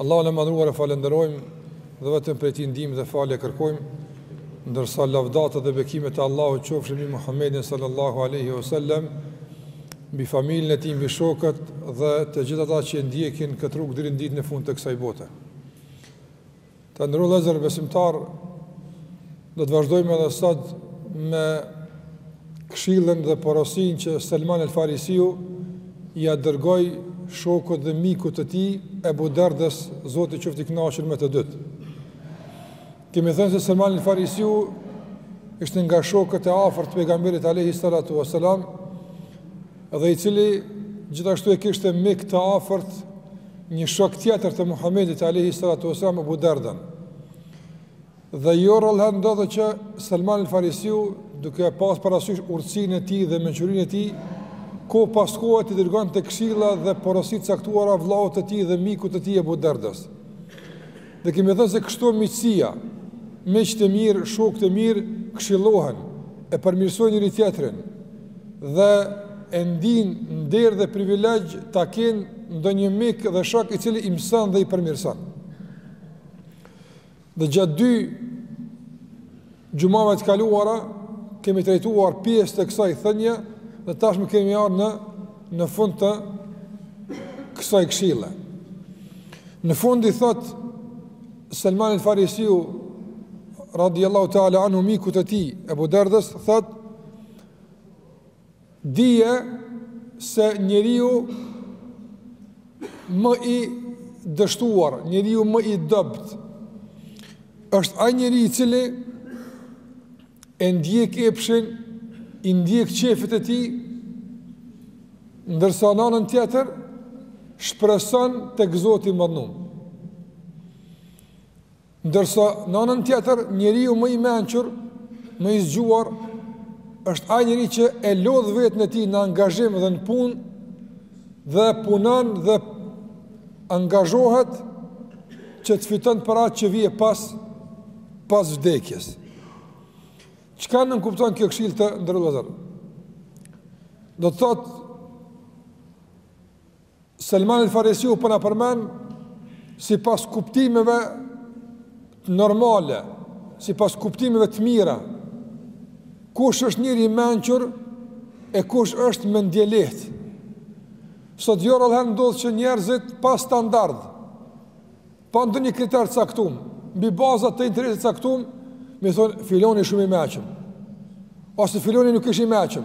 Allahun e Madhëruar e falënderojmë dhe vetëm prej Tij ndihmë dhe falje kërkojmë, ndërsa lavdatat dhe bekimet e Allahut qofshin mbi Muhammedin sallallahu alaihi wasallam, mbi familjen e tij, mbi shokët dhe të gjithë ata që ndjekin këtë rrugë deri në ditën e fundit të kësaj bote. Të nderuar vëllezër besimtarë, do të vazhdojmë edhe sot me këshillën dhe porosinë që Selman el Farisiu ia dërgoi shokut dhe mikut të tij Ebu Derdës Zoti qoftë i kënaqur me të dytë. Kemi thënë se Selman el Farisiu ishte nga shokët e afërt të Pejgamberit Alejhi Salatu Veselam dhe i cili gjithashtu e kishte mik të afërt një shok tjetër të Muhamedit alayhi salatu wasallam Abu Dardën. Dhe jo rrallëherë ndodhte që Salman al-Farisiu, duke pas parasysh urtësinë e tij dhe mençurinë e tij, kohë pas kohe i dërgonte këshilla dhe porosi të caktuara vëllaut të tij dhe mikut të tij Abu Dardës. Dhe kemi thënë se kështu miqësia, miqtë e mirë, shokët e mirë këshillohen e përmirësojnë njëri-tjetrin. dhe e ndiejnë nder dhe privilegj ta kenë ndonjë mik dhe shok i cili i mëson dhe i përmirëson. Dhe gjatë dy xhumave të kaluara kemi trajtuar pjesë të kësaj thënie dhe tashmë kemi ardhur në, në fund të kësaj këshile. Në fund i thotë Selman el Farisiu radiallahu ta'ala anhu mikut të tij Ebu Derdës thotë Dije se njeriu më i dështuar, njeriu më i dobët është ai njeri i cili e ndjek epshin, i ndjek qefet e tij, ndërsa në anën tjetër shpreson tek Zoti i Madhnum. Ndërsa në anën tjetër, njeriu më i mençur, më i zgjuar është ai njeri që e lodh veten e tij në angazhim dhe në punë dhe punon dhe angazhohet që të fitojë për atë që vjen pas pas vdekjes. Çka nënkupton kjo këshillë të nderuar vëllezër? Do të thotë Selman el-Farisiu po na përmend sipas kuptimeve normale, sipas kuptimeve të mira. Kush është njeri i mençur e kush është mendjelehtë? Sot jo rrallëherë ndodh që njerëzit pa standard, pa ndonjë kriter të caktum, mbi baza të interesit të caktum, me thonë filoni shumë i meçëm. Ose filoni nuk është i meçëm.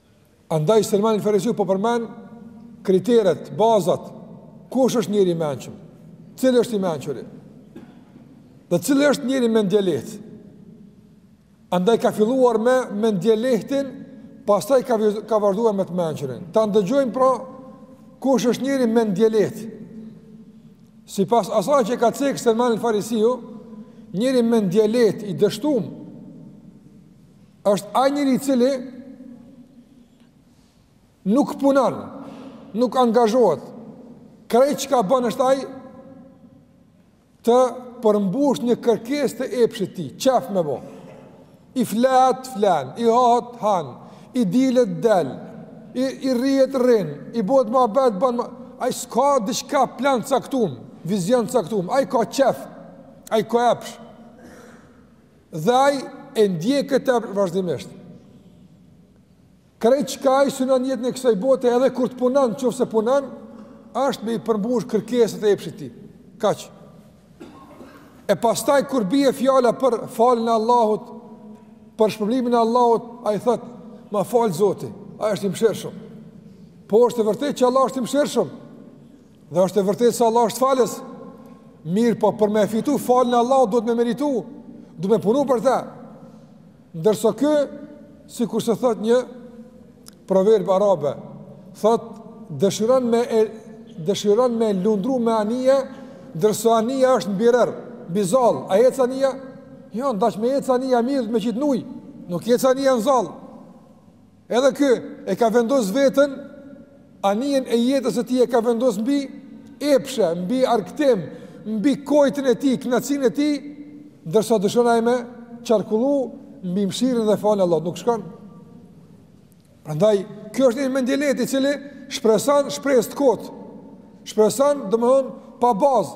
Andaj Selman el Farisiu po përmend kriteret, bazat, kush është njeri i mençur, cili është i mençuri, dhe cili është njeri mendjelehtë. Andaj ka filluar me mendjelehtin, pastaj ka, ka vazhduar me të mençurin. Ta ndëgjojmë pra, kush është njeri mendjelehtë. Sipas asaj që ka cekë Selman el Farisiu, njeri mendjelehtë i dështum, Është ai njeri i cili nuk punon, nuk angazhohet. Krejt çka bën është ai të përmbush një kërkesë të epshit tij, qef me bo. I flihet, flen, i hahet, han, i dilet, del, i, i rrihet, rrin, i bohet muhabet, ban ma... Ai s'ka diçka plan të caktum, vizion të caktum, ai ka qef, ai ka epsh. Dhe ai e ndjek këtë vazhdimisht. Krejt çka ai synon jetën e kësaj bote edhe kur të punon, qoftë se punon, është me i përmbush kërkesat e epshit të tij. Kaq. E pastaj kur bie fjala për faljen e Allahut, për shpërblimin e Allahut, ai thot: "Ma fal Zoti, ai është i mëshirshëm." Po është e vërtetë që Allah është i mëshirshëm. Dhe është e vërtetë se Allah është falës. Mirëpo për me fitu faljen e Allahut duhet me meritu, duhet me punu për te. Ndërsa ky, sikurse thot një proverb arabe, thot dëshiron me e, dëshiron me lundru me anije, ndërsa anija është mbi rër, mbi zall, a ec anija? Jo, n'dash me ec anija mirë me qit n'ujë. Nuk ec anija në zall. Edhe ky e ka vendos veten, anijen e jetës së tij e ka vendos mbi epshe, mbi argëtim, mbi kojtën e tij, knaqësinë e tij, ndërsa dëshiron ai me qarkullu mbi mshirën dhe faljen e Allahut, nuk shkon. Prandaj, ky është një mendjelehtë i cili shpreson shpresë të kotë, shpreson domethënë pa bazë,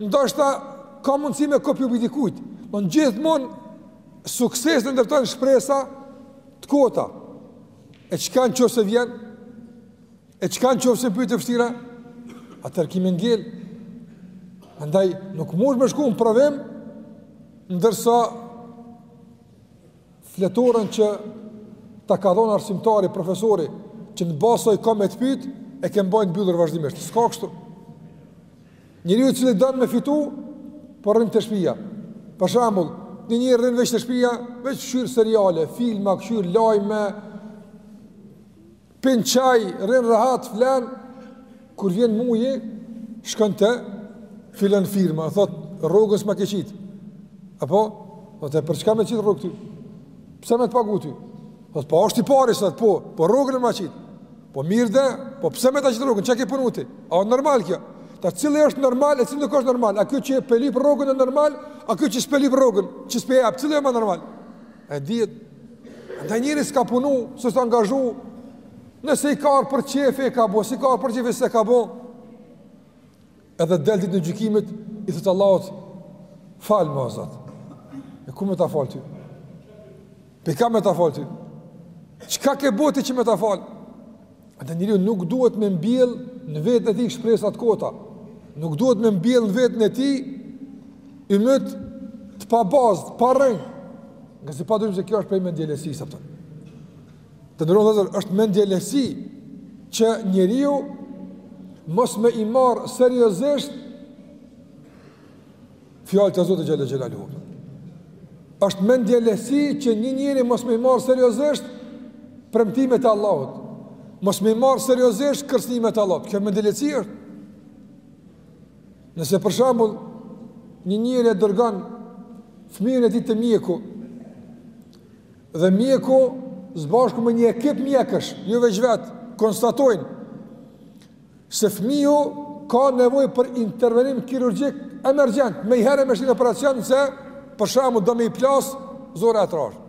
Ndoshta ka mundësi me kopju prej dikujt, po në gjithmonë suksesin e ndërton n'shpresa të kota. E çka n'qoftë se vjen? E çka n'qoftë se pyetje të vështira? Atëherë ki me ngel. Andaj, nuk mund me shku në provim, ndërsa fletoren që ta ka dhënë arsimtari, profesori, që në bazë saj ka me të pyt, e ke mbajt mbyllur vazhdimisht. S'ka kështu. Njeriu i cili don me fitu, por rrin te shpia. Për shambull, një njeri rrin veç te shpia, veç kqyr seriale, filma, kqyr lajme, Pin çaj, rrin rehat, flan kur vjen muji,, shkon te filan firma, thot rrogën s'ma ke qit. Apo, po te për çka me qit rrog ty? Pse me të pagu ty? Po po është i parë sot, po, po rrogën me qit. Po mirë dhe, po pse më ta qit rrogën? Çka ke punu ti? A është normal kjo? Ta cili është normal, e cili nuk është normal. A ky që e pe lyp rrogën është normal, a ky që pe lyp rrogën, që s'pe jap, cili është më normal? E dihet Andaj njeri s'ka punu, s'është angazhu, nëse i ka ardh për qefi e ka bo, s'i ka ardh për qefi s'e ka bo, edhe del ditën e gjykimit, i thotë Allahut, falëm, o Zot. E ku me ta falë ty? Pe çka me ta falë ty? Çka ke bo ti që me ta falë? Edhe njeriu nuk duhet me mbjell në veten e tij shpresa t'kota. Nuk duhet me mbjell në veten e tij ymyt të pabazë, të parrënjë. Ngase pa dyshim se kjo është prej mendjelehtësisë, a kupton. Të nderuar vllezër, është mendjelehtësi që njeriu mos me i marrë seriozisht fjalët e Zotit xhel-le xhelaluhu. Është mendjelehtësi që një njeri mos me i marrë seriozisht premtimet e Allahut. Mos me i marrë seriozisht kërcnimet e Allahut. Kjo mendjelehtësi është. Nëse për shembull një njeri e dërgon fëmijën e tij te mjeku dhe mjeku s'bashku me një ekip mjekësh, jo veç vetë, konstatojnë se fëmiu ka nevojë për intervenim kirurgjik emergjent, menjëherë me shti në operacion se për shembull do me i plas zorra e trashë.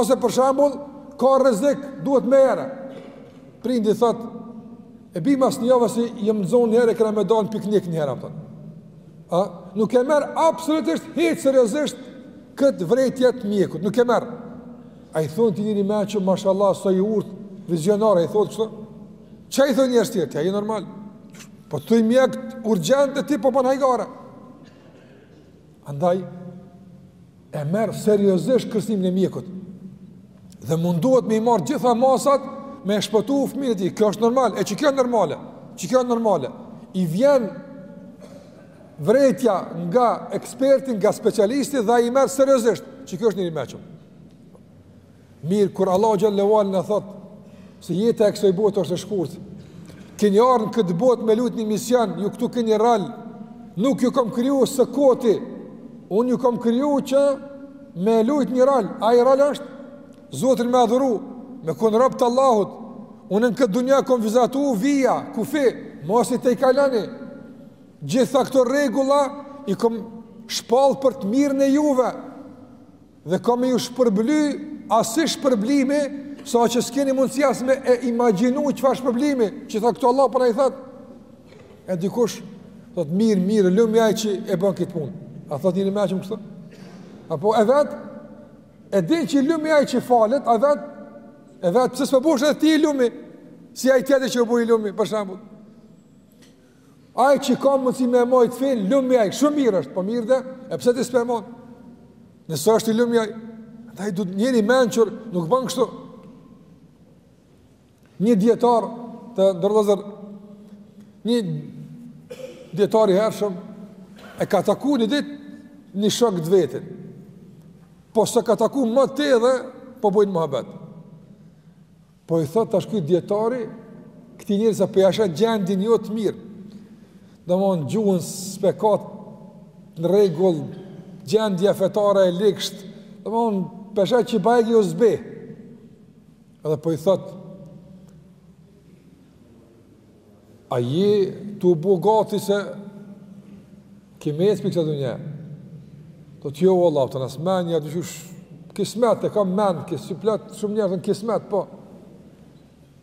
Ose për shembull ka rrezik, duhet menjëherë. Prindi thot, e bi mas një jave se jemë të zonë një herë kena me dalë piknik një herë. A kupton. A? Nuk e merr absolutisht hiç seriozisht këtë vrejtje t'mjekut. Nuk e merr. A i thonë ti njeri i meçëm, mashallah, sa i urtë, vizionar, a i thotë kështu. Ça i thonë njerëzit tjerë, ti a je normal. Po të thotë mjeku urgjent e ti po ban hajgare. Andaj, e merr seriozisht kërcnimin e mjekut. Dhe mundohet me i marrë gjitha masat me e shpëtu fëmijën e tij. Kjo është normal, e qikjo është normale. Qikjo është normale. I vjen vrejtja nga eksperti, nga specialisti dhe ai e merr seriozisht. Qiky është njeri i meçëm. Mirë, kur Allahu xhel-le ve ala na thotë, se jeta e kësoj botë është e shkurtë, keni ardhë në këtë botë me lujtë një mision, ju këtu keni rol, nuk ju kom kriju së koti, unë ju kom kriju që me lujtë një rol, ai rol është, Zotin me adhuru, me konë robë të Allahut, unë në këtë dunja kom vizatu vija, kufi, mos i tejkaloni, gjitha këto rregulla, i kom shpallë për të mirën e juve, Dhe ka me ju shpërbly asi shpërblimi, sa që s'keni mundësi as me e imagjinu çfarë shpërblimi, i tha këto Allahu po na i thotë, e dikush, thot mirë, mirë, lumi ai që e bën këtë punë. A thot njeri i mençëm kështu? Apo e vetë, e din që lumi ai që falet, e vetë, e vetë, pse s'po bohesh edhe ti i lumi, si ai tjetri që u bo i lumi, për shembull. Ai që ka mundësi me e majtë fenë, lumi ai, shumë mirë është, po mirë de, e pse ti s'pe man? Nëse është i lumi ai, dhe i du të njeri i mençur, nuk banë kështu. Një dijetar, të nderuar vëllezër, një dijetar i hershëm, e ka taku një dit një shok të vetin, po s'e ka taku moti edhe, po bojnë muhabet. Po i thot tash ky dijetari këtij njeri se po ja sheh gjendjen jo të mirë. Domthon gjuhën s'pe ka në rregull, gjendja fetare e ligsht. Domthon pe sheh që bajagi u zbeh. Edhe po i thot A je tu u bo gati se Ke me ecë prej kësaj dunjaje Thot jo vallah Të nësë men një dyshush Kismet e kam men Kisë si flet shumë njerëz Thonë kismet po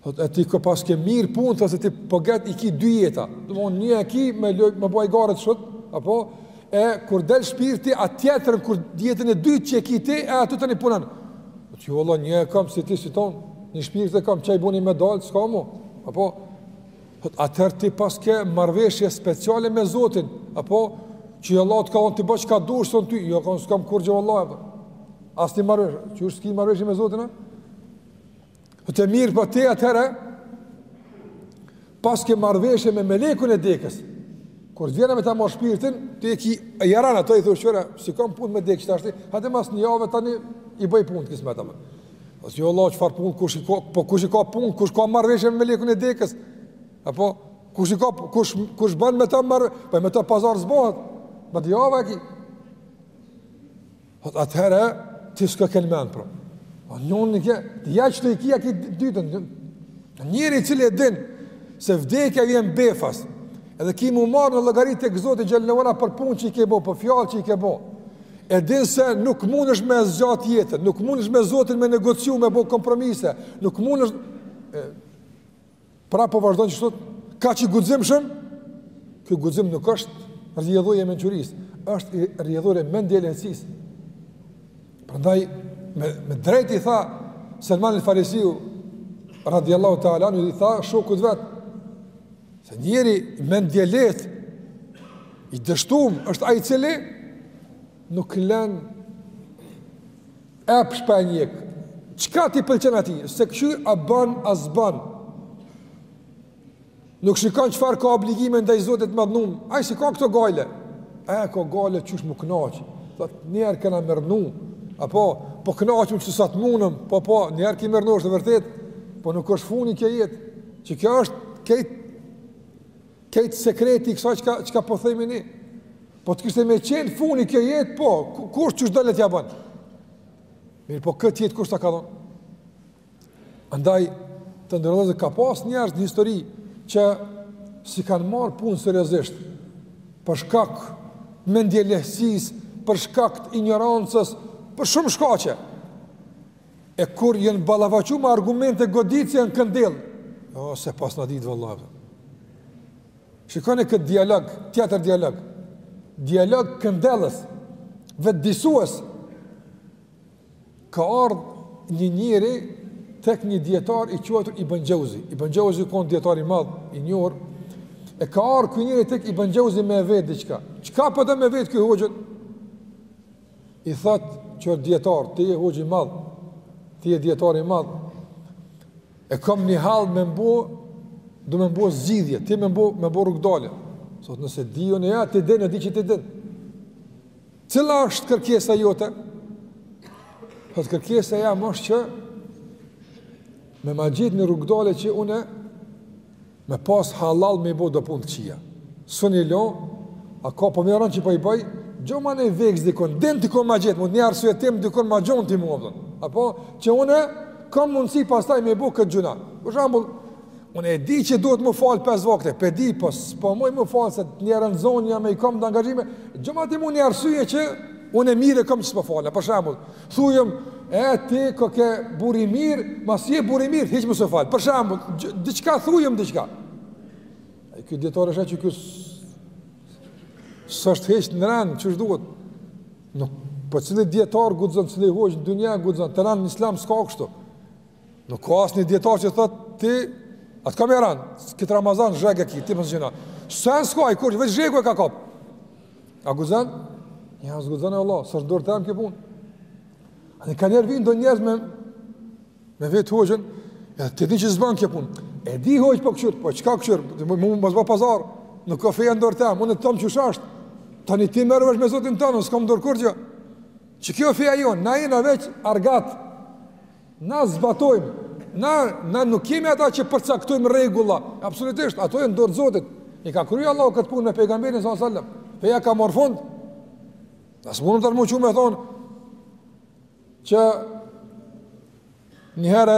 Thot e ti i paske mirë punët Thot se ti pëget po i ki dy jeta Domethënë një e ki me, me boj garët shët Apo E kur del shpirti atë tjetrën kur jetën e dytë që e ki ti, e aty tani punon. Thot jo valla një e kam si ti si tanë, një shpirt e kam qaj boni me dal, s'ka më. Apo thot atëherë ti paske marrveshje speciale me Zotin, apo që Allahu të ka thon ti bëj çka dush son ty, jo kam s'kam kurrgjë valla. Asnji marrveshje, qysh s'ki marrveshje me Zotin? A? Thot mirë po ti atëherë paske marrveshje me melekun e dekës. Kur vjen me ta marr shpirtin, ti e ki jaran ato i thush ore, s'i kam punë me dekë tash ti, hajde mas një jave tani i bëj punë kës me ta. Thot jo vallah çfarë punë kush i ka, po kush i ka punë, kush ka marrveshje me melekun e dekës. Apo kush i ka kush kush bën me ta marr, po me ta pazar s'bohet. Po ti java ki. Thot atëherë ti s'koke n'mend pra. Po njonën e ke, ja ç'të i kia këtë dytën. Njeri i cili e din se vdekja vjen befas. Edhe ki me u marr në llogari tek Zoti xhallahu për punë që i ke bë, për fjalë që i ke bë. E din se nuk mundesh me zgjat jetën, nuk mundesh me Zotin me negociu, me bë kompromise, nuk mundesh Pra po vazhdon që sot kaq guximshëm, ky guxim nuk është rrjedhojë e mençurisë, është rrjedhojë e mendjelehtësisë. Prandaj, me, me drejtë i tha Selman al-Farisiu, radiallahu ta'ala anhu, i tha shokut vet, se njeri mendjelehtë, i dështuem, është ai i cili nuk len Epshin e njek çka t'i pëlqen atij Se kështu a ban a s'ban Nuk shikon çfarë ka obligime ndaj Zotit t'madhnum Ai s'i ka këto gajle Ai e ka gajle qysh m'u knaq Thotë njëherë kena me rrnu A po po knaqem sa të munem Po po njëherë ki me rrnu është e vërtetë Po nuk është funi kjo jetë Që kjo është krejt Krejt sekreti i kësaj çka çka po themi ne. Po të kishte me qenë funi kjo jetë, po, kush qysh do le t'ja bënë? Mirëpo këtë jetë kush ta ka dhonë? Andaj, të nderuar, ka pas njerëz në histori që s'i kanë marrë punë seriozisht, për shkak t'mendjelehtësisë, për shkak të injorancës, për shumë shkaqe. E kur janë ballafaqu me argumente goditëse janë këndell, o, s'e pasna ditë, valla. Shikoni këtë dialog, tjetër dialog, dialog këndellës, vetëdijesues, ka ardhë një njeri tek një dijetar i quajtur Ibn Xhevzi, Ibn Xhevzi u konë dijetar i madh, i njohur, e ka ardhë ky njeri tek Ibn Xhevzi me vetë diçka, çka po do me vetë ky hoxhën? I thotë o dijetar, ti je hoxhë i madh, ti je dijetar i madh, e kom një hall me m'bo, du me m'bo zgjidhje, ti me m'bo, me m'bo rrugëdalje. Thotë nëse di, unë e ja, ti din, e di që ti din. Cila është kërkesa jote? Thotë kërkesa jem është që me ma gjetë një rrugëdalje që unë Me pas hallall me i bo do punë t'kqija. S'un i lo, ama po mjafton që po i bëj, gjoma ni vegëz dikun, din dikun me gjetë mu një arsyetim dikun ma gjon ti mu. Apo, që une, kam mundësi pastaj me i bo këto gjyna. Për shambull, une e di që duhet m'u falë pesë vakte, pe di, po s'po muj m'u falë, se njëri nuk e zonja me i kam do angazhime, gjoma ti mu një arsye që une mirë e kam që s'po falë, për shambull. Thujëm, e ti koke burrë i mirë, masi je burrë i mirë, hiç mos u fal. Për shembull, diçka thujëm diçka. E ky dijetar e sheh që kjo s'është hiç në rend, qysh duhet. Nuk, për po cili dijetar guxon, cili hoxhë n'dynja guxon të rren në islam s'ka kështu. Nuk ka asnjë dijetar që t'thotë ti, atë ka me ranë, këtë Ramazan zheg e ki, ti përnë gjena. Sen s'ka ai kurgjë, veç zhegu e ka kapë. A guxon? Jo, s'guxon vallah, s'është n'dorë teme kjo punë. Ani ka njerëz vijnë do njerëz me, me vetë hoxhën, e ti e di që s'ban kjo punë. E di hoxhë po këqyrë, po çka këqyrë, me mu s'ban pazar, nuk e kam fenë n'dorë teme, unë ta thom qysh asht. Tani ti merru vesh me Zotin tond, s'kam n'dorë kurgjë. Që kjo feja jonë, na jena veç argatë, Na zbatojmë, na, na nuk jemi ata që përcaktojmë rregulla, absolutisht, ato janë n'dorë Zotit. E ka kry Allahu këtë punë me pejgamberin sallallahu alajhi wasallam. Feja ka marrë fund. As mund të m'u çu me thon që një herë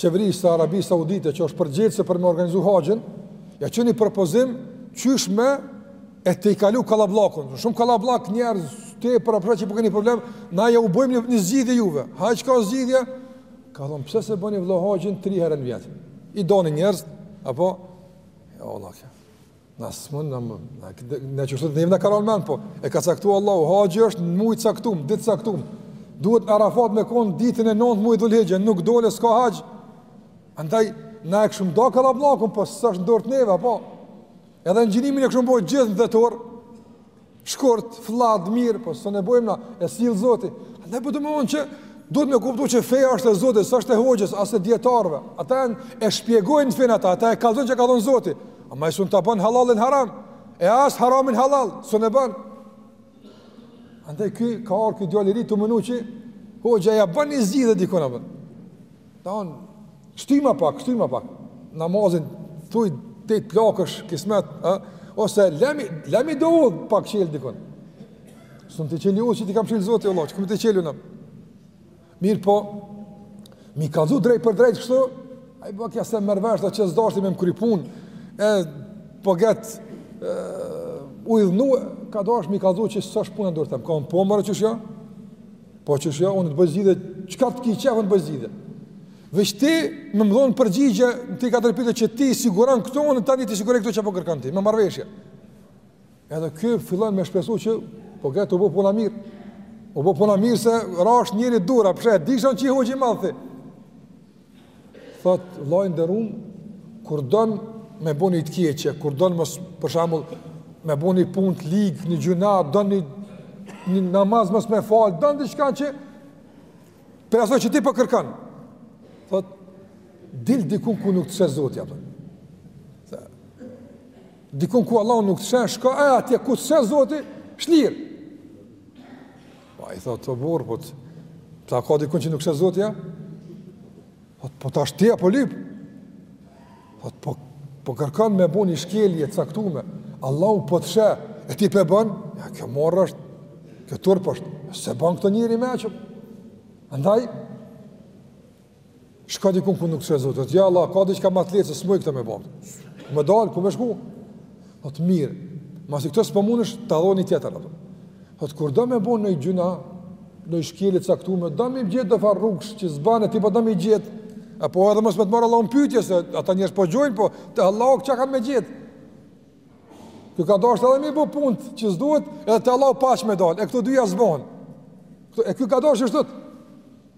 qeverisë së Arabisë Saudite që është përgjegjëse për me organizu haxhin, ja çun ni propozim qysh me e tejkalu kallabllakun. Shumë kallabllak njerëz tepër apo që po keni problem, na jau bëjmë një, një zgjidhje juve. Ha çka zgjidhje? Ka thon pse s'e bëni vllo haxhin 3 herë në vit. I doni njerëzt apo e olla kjo. Na s'mun na më, na këtë na qysh neve na ka ra n'mend po. E ka caktuar Allahu, haxhi është në muaj t'caktum, ditë t'caktum. Duhet në Arafat me kon ditën e 9 muajt Dhulhixhe, nuk dole s'ka haxh. Andaj na e kshum da kallabllakun, po s'është n'dorë te neve apo. Edhe ngjinimin e kshum bo gjithë në dhjetor. Shkurt, fllad, mirë, po s'un e bojmë na, e sjell Zoti. Andaj po domethonë që duhet me kuptu që feja është e Zotit, s'është e hoxhës, as e dijetarëve. Ata e, e shpjegojnë fenë ata, ata e kallzojnë çka ka thonë Zoti. Ama ai s'un ta bën hallallin haram, e as haramin hallall, s'un e bën. Andaj ky ka ardh ky djali i ri tu menu që, hoxha ja bën një zgjidhje dikona bënë. Tan, shtyma pak, shtyma pak. Namazin thuj deri t'plakesh kismet, ë, ose lemi, lemi do udh pak çel dikun. S'un ta çeli udhën që ta ka mshel Zoti Allah, çka me të çel unë. Mir po. Mi kallzu drejt për drejt kështu. Ai po ka s'e merr vesh edhe s'dashti me m'kry punë. E po gat ë ka dash m'i kallzu që s'është puna n'dorë teme, ka po more qysh jo. Po qysh jo unë të bëj zgjidhje, çka të ki qefin të bëj zgjidhje? Veç ti me më dhonë përgjigje në ti katër pyetje që ti siguron këto, un tani t'i siguroj këto që po kërkon ti, me marrëveshje. Edhe ky fillon me shpresu që, po këtu u bo puna mirë, u bo puna mirë se rash njëri dura, përshë e dishon që i hoxhë i madh ti. Thot vlla i nderum, kur don me bo ni të keqe, kur don mos për shembull me bo ni punë të lig, një gjynah, don një, një namaz mos me fal, don diçka që prej asaj që ti po kërkon. Thot dil dikun ku nuk të sheh Zoti apo. Dikun ku Allahu nuk të sheh, shko e atje ku të sheh Zoti, shlir. Po i thotë, o burrë, po a ka dikun që nuk sheh Zoti, a? Thotë, po tash ti ça po lyp? Thotë, po kërkon me bo një shkelje të caktume, Allahu po të sheh, e ti pe bën? Ja, kjo marre është, kjo turp është, s'e bën këto njeri i meçëm. Andaj, Shko dikun ku nuk të sheh Zoti, ja Allah, ka diçka ma të lehtë, se s'muj këta me bo. Me dalë, ku me shku? Thotë mirë, masi këtë s'po munesh, ta thom një tjetër. Thotë kur do me bo ni gjynah, ni shkelje të caktume, do me gjetë do farë rrugësh që s'ban, e, ti po do me gjetë. Apo edhe mos me të marrë Allahu në pytje, se ata njerëzit po gjojnë, po te Allahu ça kanë me gjetë. Ky ka dashtë edhe mi bo punët që s'duhet, edhe te Allahu paq me dalë, e këto dyja s'bojnë. E ky ka dashtë ashtu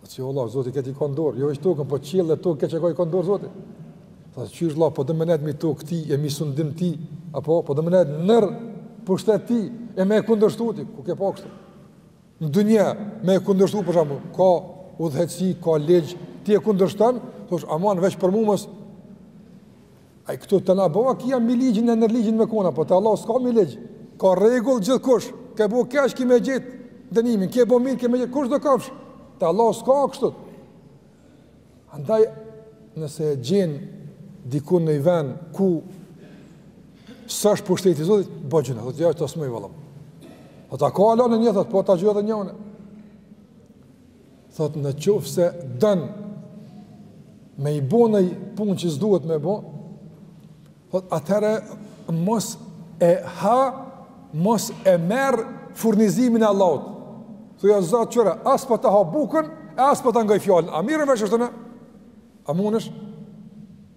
Tha vallah, Zoti këtë e ka në dorë, jo veç tokën, po qiell dhe tokë, krejt çka ka i ka në dorë Zoti. Tha, qysh vlla, po do me nejtë mi tokë të tij, e mi sundim të tij, apo, po do me nejtë nër pushtet të tij, e me e kundërshtu ti, ku ke pa kështu. Në dunja, me e kundërshtu, për shembull, ka udhëheqësi, ka ligj, ti e kundërshton, thosh, aman, veç për mu mos, Ai këtu te na bon vaki a mbi ligjin e nër ligjin me kon, a po te Allahu s'ka mbi ligj. Ka rregull gjithkush. Ke bo keq ke me gjet dënimin, ke bo mirë ke me gjet. Kushdo kofsh. Te Allahu s'ka kështu. Andaj nëse e gjen diku nëj vend ku s'është pushteti i Zotit, bëje. Thotë ja, as këta s'muj valla. Po ta ka lënë një thot, po ta gjej edhe njo unë. Thotë në qoftë se don me i bo nëj punë që s'duhet me bo, thotë atëherë mos e ha, mos e merr furnizimin e Allahut. Thuj ja Zot qyre, as po ta ha bukën, e as po ta ngoj fjalën. A mirrem vesh kështu ne? A munesh?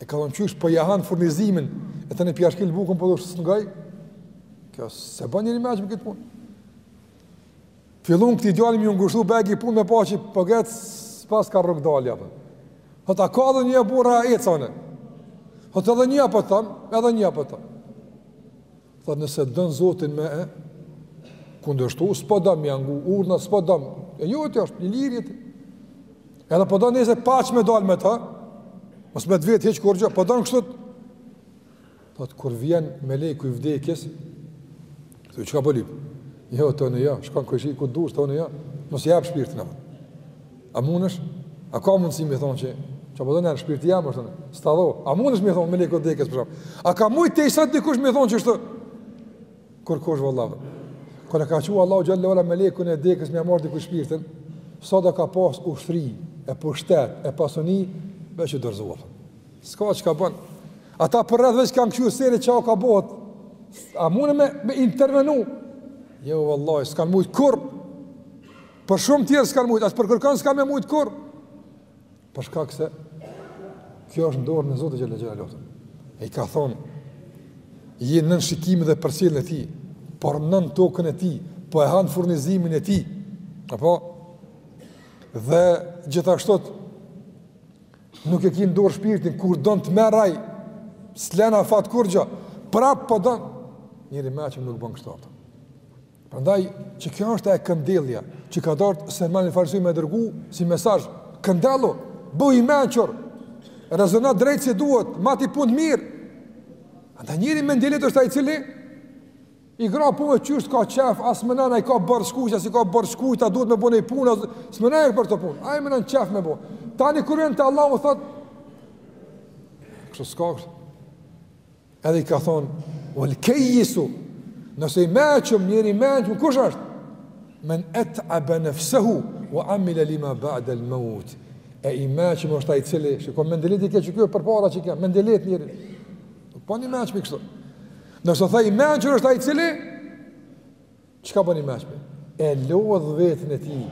E ka thonë qysh, po ja han furnizimin, e tani po ja shkel bukën, po dushë s'e ngoj, kjo s'e bën njeri i meçëm këtë punë. Fillon këtij djalit me ju ngushtu, begi punë me pa që për këtë s'paska rrugëdalje, apo. Thotë, ka dhe një burra e cane. Thotë, edhe një po ta thom, edhe një po ta thom. Thot nëse don Zotin me e kundërshtu, s'po do me ja ngu urdhnat, s'po don. E jo ti është një lirje ti. Edhe po don nëse paq me dal me ta, mos me të vetë hiç kurgjo, po don kështu. Thot kur vjen meleku i vdekjes, thot çka po lip? Jo tani jo, shko kush i ku dush tani jo, mos jap shpirtin atë. A mundesh? A ka mundësi mi thonë që që po don shpirtin jam është sta dho. A mundesh mi thonë melekit dekës për shkak? A ka mujt deri sot dikush mi thonë që është kurkush vallahi. Kur e ka çu Allahu xhelle ve ala melekun e dekës me marr dikujt shpirtin, sado ka pas ushtri e pushtet e pasuni veç u dorzu. S'ka çka bën. Ata për rreth veç kanë kqyr seri çka ka bëhet. A munden me, me intervenu? Jo vallahi, s'kan mujt kurr Për shumë tjerë s'kanë mujtë, as për kërkon s'kanë me mujtë kurrë. Për shkak se, kjo është n'dorë t'Zotit xhelle xhelaluhu. E i ka thonë, je nën shikimin dhe përcjelljen e tij, po rrnon n'tokën e tij, po e han furnizimin e tij, apo, dhe gjithashtot, nuk e ki n'dorë shpirtin, kur don ta merr ai, s'len afat kurrgjo, prapë po don, njeri i meçëm nuk bon kështu Prandaj që kjo është e këndellja që ka dasht Selman Farisi me dërgu si mesazh këndellu, bu i mençur, rezono drejt si duhet, mati punët mirë. Ata njeri mendelit është ai cili i kryn punët qysh t'ka qef, as menon a i ka borxh kujt, a s'i ka borxh kujt, a duhet me bo ni punë, as menon ai për at punë, ai menon qef me bo. Tani n'Kuran Allahu thotë, kështu s'ka kështu, Edhe i ka thonë, wel kejjisu, nëse i meçëm, njeri i meçëm, kush është? Men et'abe nefsehu, we amile lima ba'de l'maut. E i meçëm është ai i cili, shiko mendelit i ke që kjo përpara që i ke, mendelit njeri. Nuk bon i meçmi kështu. Nëse thamë i meçëm është ai i cili, çka bon i meçmi? E lodh veten e tij,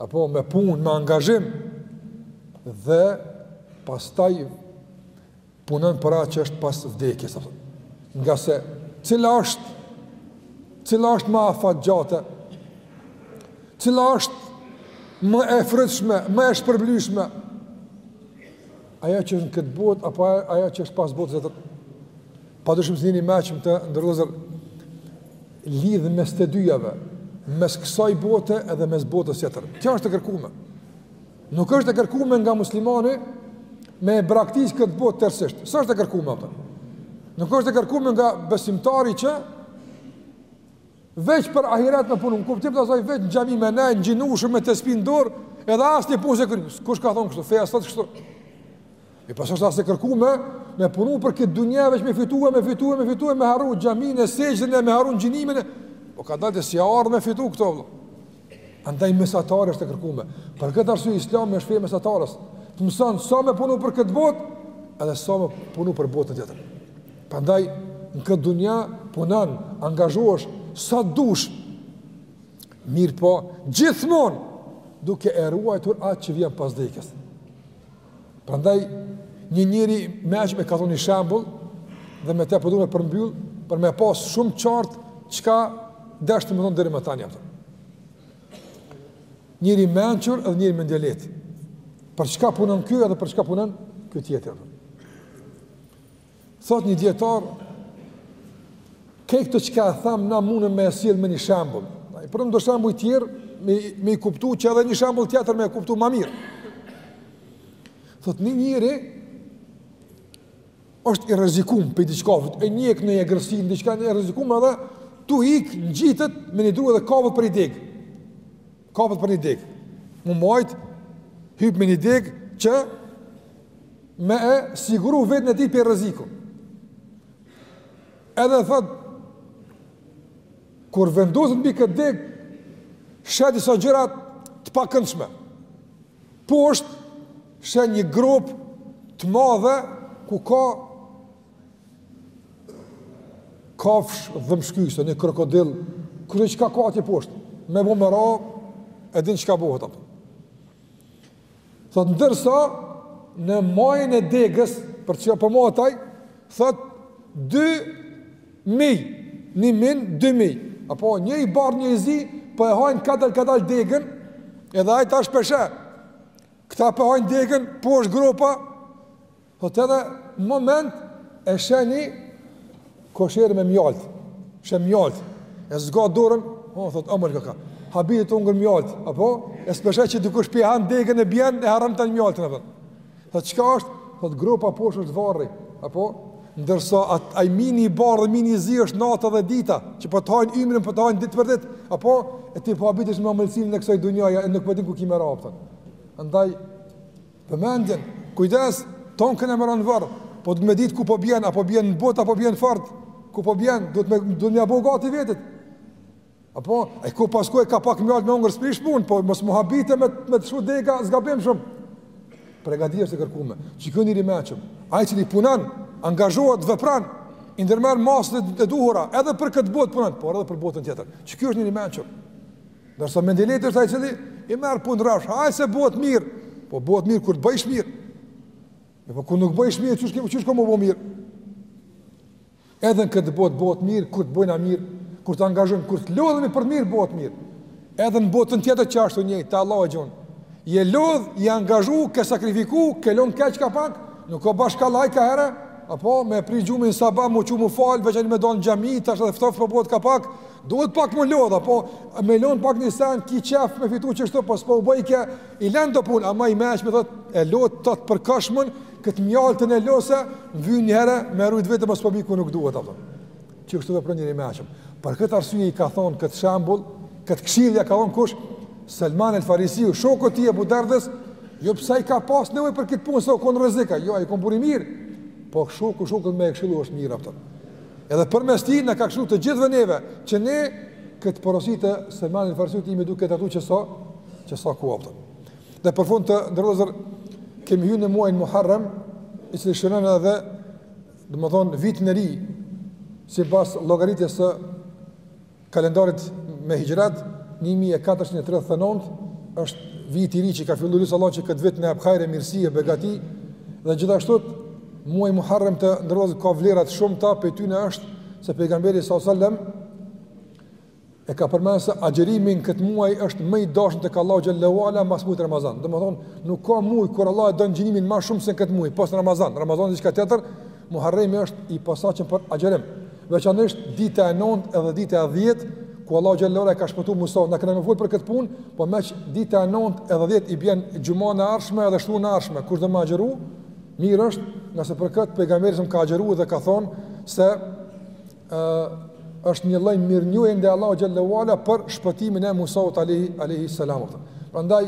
apo me punë, me angazhim, dhe pastaj punon për atë që është pas vdekjes, apo. Ngase cila është cila është më afatgjate? Cila është më e frytshme, më e shpërblyeshme? Ajo që është në këtë botë apo ajo që është pas botës tjetër? Pa dyshim se njeri i meçëm të ndërlozër lidh mes të dyjave, mes kësaj bote edhe mes botës tjetër. Kjo është e kërkume. Nuk është e kërkume nga muslimani me e braktis këtë botë tërësisht. S'është e kërkume apo? Nuk është e kërkume nga besimtari që veç për ahiret me punu, n'kuptim të asaj veç në xhami me nejt, ngjinushëm me tespih n'dorë, edhe asnjë punë s'e kryn. Kush ka thonë kështu? Feja s'thot kështu. E poashtu as e kërkume me, me punu për këtë dynja veç me fitu, me fitu, me fitu, me harru xhaminë e sexhden e me harru ngjinimin e... Po kadalë s'ki ardh me fitu këto, vëlla. Prandaj mesatarja është e kërkume. Për këtë arsye Islami është fe e mesatares. Të mëson sa me punu për këtë botë, edhe sa me punu për botën tjetër. Prandaj në këtë dunja punon, angazhohesh sa dush. Mirëpo, gjithmonë duke e ruajtur atë që vjen pas vdekjes. Prandaj një njeri i mençëm e ka thonë ni shembull dhe me të po du me përmbyll për me pas shumë qartë çka dashta me thonë deri më tani, kupton. Njëri i mençur dhe njëri mendjelehtë. Për çka punon ky edhe për çka punon ky tjetri. Thot një dijetar, këtë çka thamë na munë me e sjell me një shembull. I përdor do shembuj tjerë, me, me i kuptu, qe edhe një shembull tjetër me e kuptu ma mirë. Thot një njeri, është i rrezikum prej diçkafit, e ndjek ni egërsi, diçka e rrezikon edhe, tu ikë ngjitet me një dru dhe kapet për i degë. Kapet për një degë. Me majtë, hyp me një degë që me e siguru veten e tij prej rrezikut. Edhe thot, kur vendoset mbi këtë deg, sheh disa gjëra të pakëndshme. Poshtë sheh një gropë të madhe, ku ka kafsh dhëmbshkyese, një krokodil, kërë çka ka atje poshtë, me bo me ra, e din çka bohet apo. Thotë ndërsa në majën e degës prej çka po mahet ai, thotë dy mij, ni min, dy mij. Apo një i bardh një i zi po e hajnë kadal kadal degën, edhe ai tash pe sheh. Këta po hajnë degën, poshtë gropa, Thot edhe n'moment e sheh ni koshere me mjaltë, sheh mjaltë, e zgat dorën, o, thot, amël koka, habitet tu hongër mjaltë, apo, e s'pe sheh që dikush pi han degën e bjen, e harron të në mjaltë, në thot. Thot, çka është? Thot, gropa poshtë është varri, apo, ndërsa ai mini i bardhë dhe mini i zi është nata dhe dita, që po të hajnë ymrin, po të hajnë ditë për ditë, apo, e ti po habitesh me amëlsinë e kësaj dunjaja, e nuk po din ku ki me ra, kupton. Andaj, Vëmendjen, kujdes, tonë kena me ra n'varr, po duhet me ditë ku po bjen, a po bjen butë, a po bjen fort, ku po bjen, duhet me, duhet me ja bo gati vetit. Apo, e ku pas ku e ka pak mjaltë me hongër s'prish punë, po mos m'u habit e me t'u shu dega, gabim shumë. Pregatitja është e kërkume, qe ky njeri i mençëm, ai i cili punon, angazhohet, vepron, i ndërmerr masat e duhura, edhe për këtë botë punon, por edhe për botën tjetër, qe ky është njeri i mençëm. Ndërsa mendjelehtë është ai i cili i merr punët rrafsh, hajt se bëhet mirë, po bëhet mirë kur të bëjsh mirë. E po kur nuk bëjsh mirë, qysh kemi qysh ka m'u bë mirë. Edhe në këtë botë bëhet mirë kur të bëjna mirë, kur të angazhohemi, kur të lodhemi për mirë bëhet mirë. Edhe në botën tjetër qashtu njëjtë, te Allahu gjon. Je lodh, je angazhu, ke sakrifiku, ke lënë kaç ka pak, nuk ka bashkallaj ka herë, apo me pri gjumin sabah, mu çu mu fal, veçan me dal n'xhami, tash edhe ftoft po bëhet ka pak, Duhet pak m'u lodh, apo me lon pak një sen, ki qef me fitu qështu, po s'po u bëjke, i len do punë, ama i meçmi thot, e lo atë të përkohshmen, këtë mjaltën e lo se më vyn njëherë, me rujtë veten, mos po bi ku nuk duhet, a kupton. Qështu vepron njeri i meçëm. Për këtë arsye ia ka thonë këtë shambull, këtë kshillë ia ka thonë kush, Selman el Farisiu, shokut t'tij Ebu Derdasë, jo pse ai ka pas nevojë për këtë punë, se o konë n'rrezik ai, jo, ai konë burrë i mirë, po shoku shokun me e këshilu është mirë, a kupton. Edhe përmes tij na ka këshilluar të gjithëve neve që ne këtë porosi të Selman el Farisiut jemi duke e trajtuar qe sa qe sa, kupton. Dhe për fund të nderuar vëllezër kemi hyrë në muajin Muharrem, i cili shënon edhe domethënë vitin e ri sipas llogaritjes së kalendarit me hixhret një mijë e katërqind e tridhjetë e nëntë është viti i ri që ka filluar lus Allahun që këtë vit t'na japë hajre mirësi e begati dhe gjithashtu muaji Muharrem të nderuar vëllezër ka vlera të shumta prej tyre është se pejgamberi sallallahu alajhi wasallam e ka përmend se agjërimi në këtë muaj është më i dashur tek Allahu xhel-le ue ala mas muajit Ramazan. Domethënë, nuk ka muaj kur Allah e don agjinimin më shumë se në këtë muaj, pos në Ramazan. Ramazani është diçka tjetër, Muharremi është i posaçëm për agjërim. Veçanërisht dita e nëntë edhe dita e dhjetë, ku Allahu xhel-le ue ala e ka shpëtuar Musaun, na kena me fol për këtë punë, po meqë dita e nëntë edhe dhjetë i bjen xhuman e ardhshme edhe shtunë e ardhshme, kush do me agjëru, mirë është, ngase për këtë pejgamberi sallallahu alajhi wasallam ka agjëruar dhe ka thonë se ë është një lloj mirënjohje ndaj Allahu xhel-le ue ala për shpëtimin e Musaut alejhi alejhi selam. Prandaj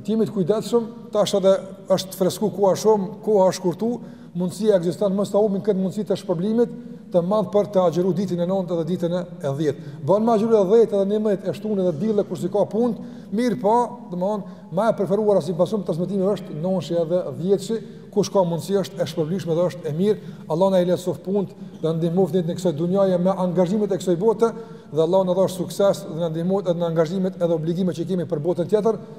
të jemi të kujdesshëm, tash edhe është fresku koha shumë, koha është shkurtu, mundësia ekziston mos ta humbim këtë mundësi të shpërblimit të madh për të agjëruar ditën e 9 dhe ditën e 10. Bën me agjëru edhe 10 dhe 11 e shtunë dhe e dille kur s'i ka punët mirë, po, domthon, më e preferuara sipas transmetimeve është nonshi edhe 10-shi, kush ka mundësi është e shpërblishme dhe është e mirë. Allah na i lehtësoftë punët dhe na ndihmoft në kësaj dunjaje me angazhimet e kësaj bote dhe Allah na dhashtë sukses dhe na ndihmoft edhe në angazhimet edhe obligimet që kemi për botën tjetër.